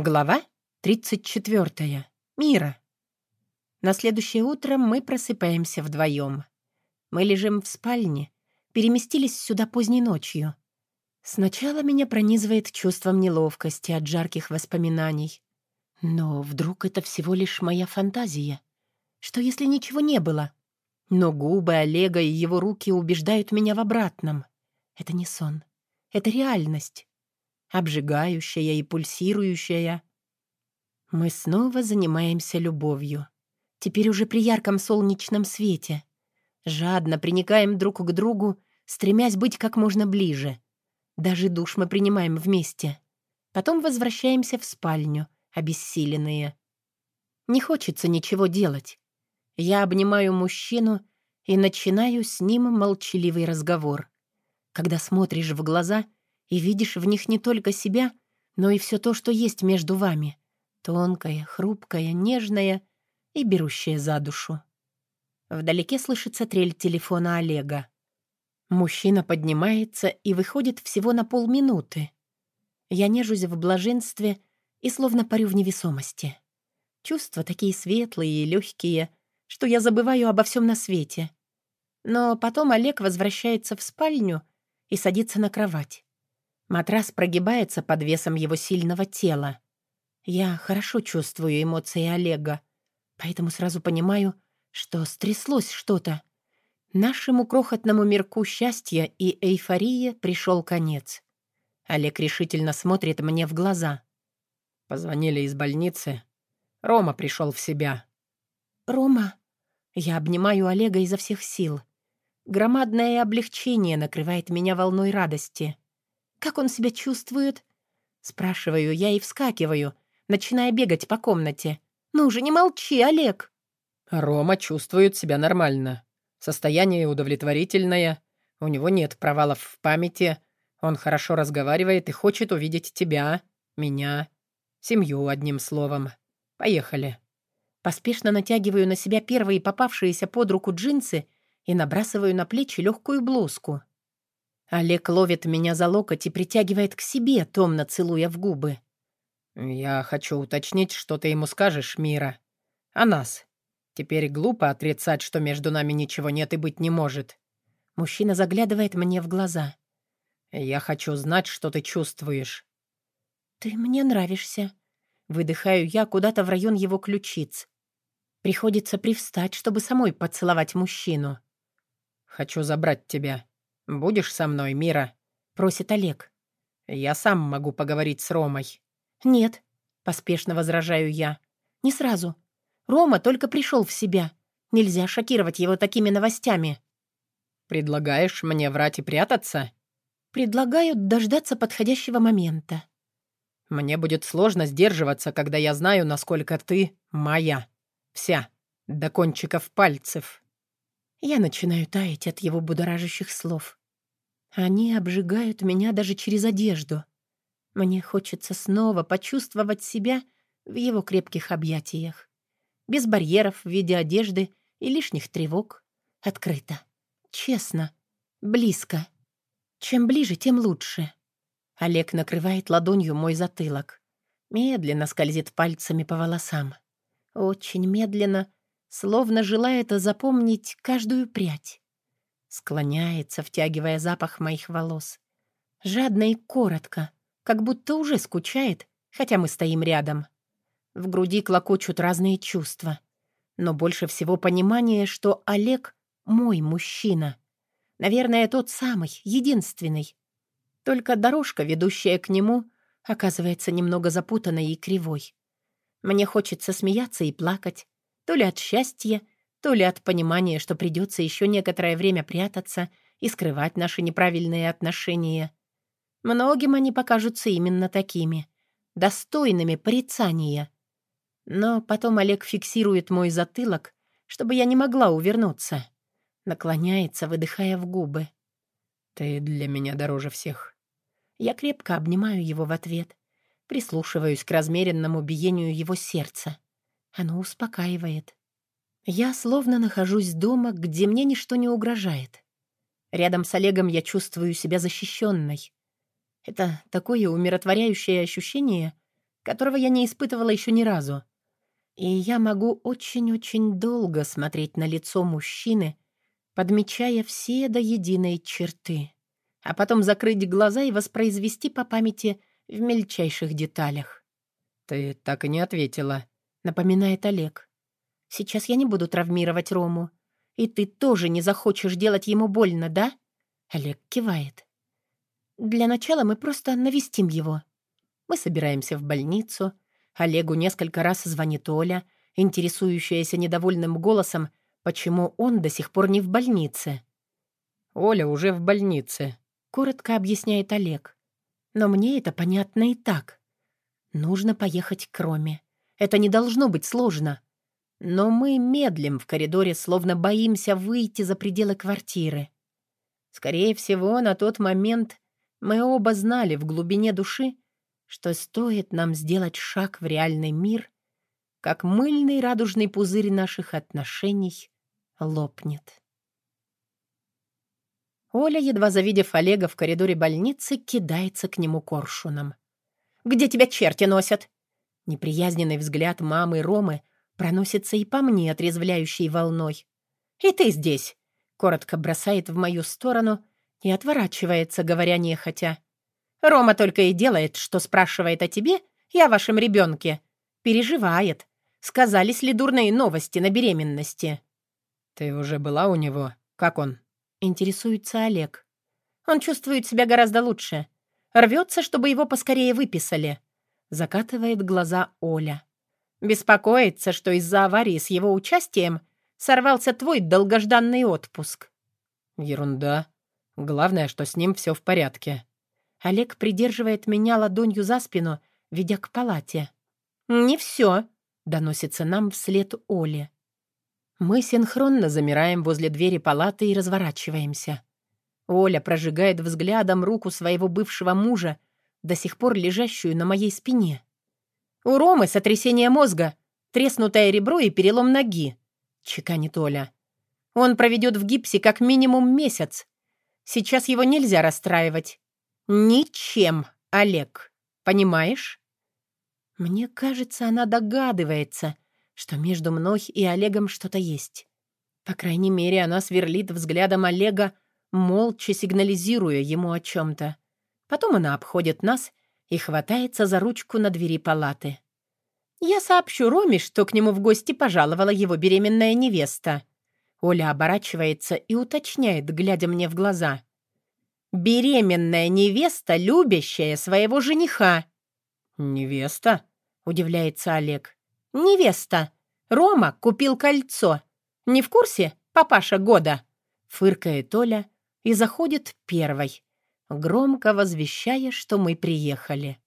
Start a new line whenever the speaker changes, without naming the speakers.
Глава 34. Мира. На следующее утро мы просыпаемся вдвоем. Мы лежим в спальне, переместились сюда поздней ночью. Сначала меня пронизывает чувством неловкости от жарких воспоминаний. Но вдруг это всего лишь моя фантазия? Что если ничего не было? Но губы Олега и его руки убеждают меня в обратном. Это не сон. Это реальность обжигающая и пульсирующая. Мы снова занимаемся любовью. Теперь уже при ярком солнечном свете. Жадно приникаем друг к другу, стремясь быть как можно ближе. Даже душ мы принимаем вместе. Потом возвращаемся в спальню, обессиленные. Не хочется ничего делать. Я обнимаю мужчину и начинаю с ним молчаливый разговор. Когда смотришь в глаза — и видишь в них не только себя, но и все то, что есть между вами. Тонкое, хрупкое, нежное и берущее за душу. Вдалеке слышится трель телефона Олега. Мужчина поднимается и выходит всего на полминуты. Я нежусь в блаженстве и словно парю в невесомости. Чувства такие светлые и легкие, что я забываю обо всем на свете. Но потом Олег возвращается в спальню и садится на кровать. Матрас прогибается под весом его сильного тела. Я хорошо чувствую эмоции Олега, поэтому сразу понимаю, что стряслось что-то. Нашему крохотному мирку счастья и эйфории пришел конец. Олег решительно смотрит мне в глаза. Позвонили из больницы. Рома пришел в себя. «Рома?» Я обнимаю Олега изо всех сил. Громадное облегчение накрывает меня волной радости. Как он себя чувствует?» Спрашиваю я и вскакиваю, начиная бегать по комнате. «Ну же, не молчи, Олег!»
Рома чувствует себя нормально. Состояние удовлетворительное. У него нет провалов в памяти. Он хорошо разговаривает и хочет увидеть тебя, меня, семью, одним словом. Поехали.
Поспешно натягиваю на себя первые попавшиеся под руку джинсы и набрасываю на плечи легкую блузку. Олег ловит меня за локоть и притягивает к себе, томно целуя в губы.
«Я хочу уточнить, что ты ему скажешь, Мира. О нас. Теперь глупо отрицать, что между нами ничего нет и быть не может».
Мужчина заглядывает мне в глаза.
«Я хочу знать, что ты чувствуешь».
«Ты мне нравишься». Выдыхаю я куда-то в район его ключиц. Приходится привстать, чтобы самой поцеловать мужчину.
«Хочу забрать тебя», «Будешь со мной, Мира?» — просит Олег. «Я сам могу поговорить с Ромой».
«Нет», — поспешно возражаю я. «Не сразу. Рома только пришел в себя. Нельзя шокировать его такими новостями».
«Предлагаешь мне врать и прятаться?»
«Предлагаю дождаться подходящего момента».
«Мне будет сложно сдерживаться, когда я знаю, насколько ты моя. Вся. До кончиков пальцев».
Я начинаю таять от его будоражащих слов. Они обжигают меня даже через одежду. Мне хочется снова почувствовать себя в его крепких объятиях. Без барьеров в виде одежды и лишних тревог. Открыто. Честно. Близко. Чем ближе, тем лучше. Олег накрывает ладонью мой затылок. Медленно скользит пальцами по волосам. Очень медленно, словно желает запомнить каждую прядь. Склоняется, втягивая запах моих волос. Жадно и коротко, как будто уже скучает, хотя мы стоим рядом. В груди клокочут разные чувства. Но больше всего понимание, что Олег — мой мужчина. Наверное, тот самый, единственный. Только дорожка, ведущая к нему, оказывается немного запутанной и кривой. Мне хочется смеяться и плакать, то ли от счастья, то ли от понимания, что придется еще некоторое время прятаться и скрывать наши неправильные отношения. Многим они покажутся именно такими, достойными порицания. Но потом Олег фиксирует мой затылок, чтобы я не могла увернуться. Наклоняется, выдыхая в губы.
«Ты для меня дороже всех».
Я крепко обнимаю его в ответ, прислушиваюсь к размеренному биению его сердца. Оно успокаивает. Я словно нахожусь дома, где мне ничто не угрожает. Рядом с Олегом я чувствую себя защищенной. Это такое умиротворяющее ощущение, которого я не испытывала еще ни разу. И я могу очень-очень долго смотреть на лицо мужчины, подмечая все до единой черты, а потом закрыть глаза и воспроизвести по памяти в мельчайших деталях.
«Ты так и не ответила», —
напоминает Олег. «Сейчас я не буду травмировать Рому. И ты тоже не захочешь делать ему больно, да?» Олег кивает. «Для начала мы просто навестим его». Мы собираемся в больницу. Олегу несколько раз звонит Оля, интересующаяся недовольным голосом, почему он до сих пор не в больнице.
«Оля уже в больнице», —
коротко объясняет Олег. «Но мне это понятно и так. Нужно поехать к Роме. Это не должно быть сложно. Но мы медлим в коридоре, словно боимся выйти за пределы квартиры. Скорее всего, на тот момент мы оба знали в глубине души, что стоит нам сделать шаг в реальный мир, как мыльный радужный пузырь наших отношений лопнет. Оля, едва завидев Олега в коридоре больницы, кидается к нему коршуном. «Где тебя черти носят?» Неприязненный взгляд мамы Ромы Проносится и по мне отрезвляющей волной. «И ты здесь!» — коротко бросает в мою сторону и отворачивается, говоря нехотя. «Рома только и делает, что спрашивает о тебе и о вашем ребенке. Переживает. Сказались ли дурные новости на беременности?»
«Ты уже была у него? Как он?»
— интересуется Олег. «Он чувствует себя гораздо лучше. Рвется, чтобы его поскорее выписали». Закатывает глаза Оля. Беспокоится, что из-за аварии с его участием сорвался твой долгожданный отпуск.
Ерунда. Главное, что с ним все в порядке.
Олег придерживает меня ладонью за спину, ведя к палате. «Не все», — доносится нам вслед Оле. Мы синхронно замираем возле двери палаты и разворачиваемся. Оля прожигает взглядом руку своего бывшего мужа, до сих пор лежащую на моей спине. «У Ромы сотрясение мозга, треснутое ребро и перелом ноги», — чеканит Оля. «Он проведет в гипсе как минимум месяц. Сейчас его нельзя расстраивать. Ничем, Олег. Понимаешь?» Мне кажется, она догадывается, что между мной и Олегом что-то есть. По крайней мере, она сверлит взглядом Олега, молча сигнализируя ему о чем-то. Потом она обходит нас и хватается за ручку на двери палаты. «Я сообщу Роме, что к нему в гости пожаловала его беременная невеста». Оля оборачивается и уточняет, глядя мне в глаза. «Беременная невеста, любящая своего жениха».
«Невеста?» — удивляется Олег.
«Невеста. Рома купил кольцо. Не в курсе, папаша года?» Фыркает Оля и заходит первой громко возвещая, что мы приехали.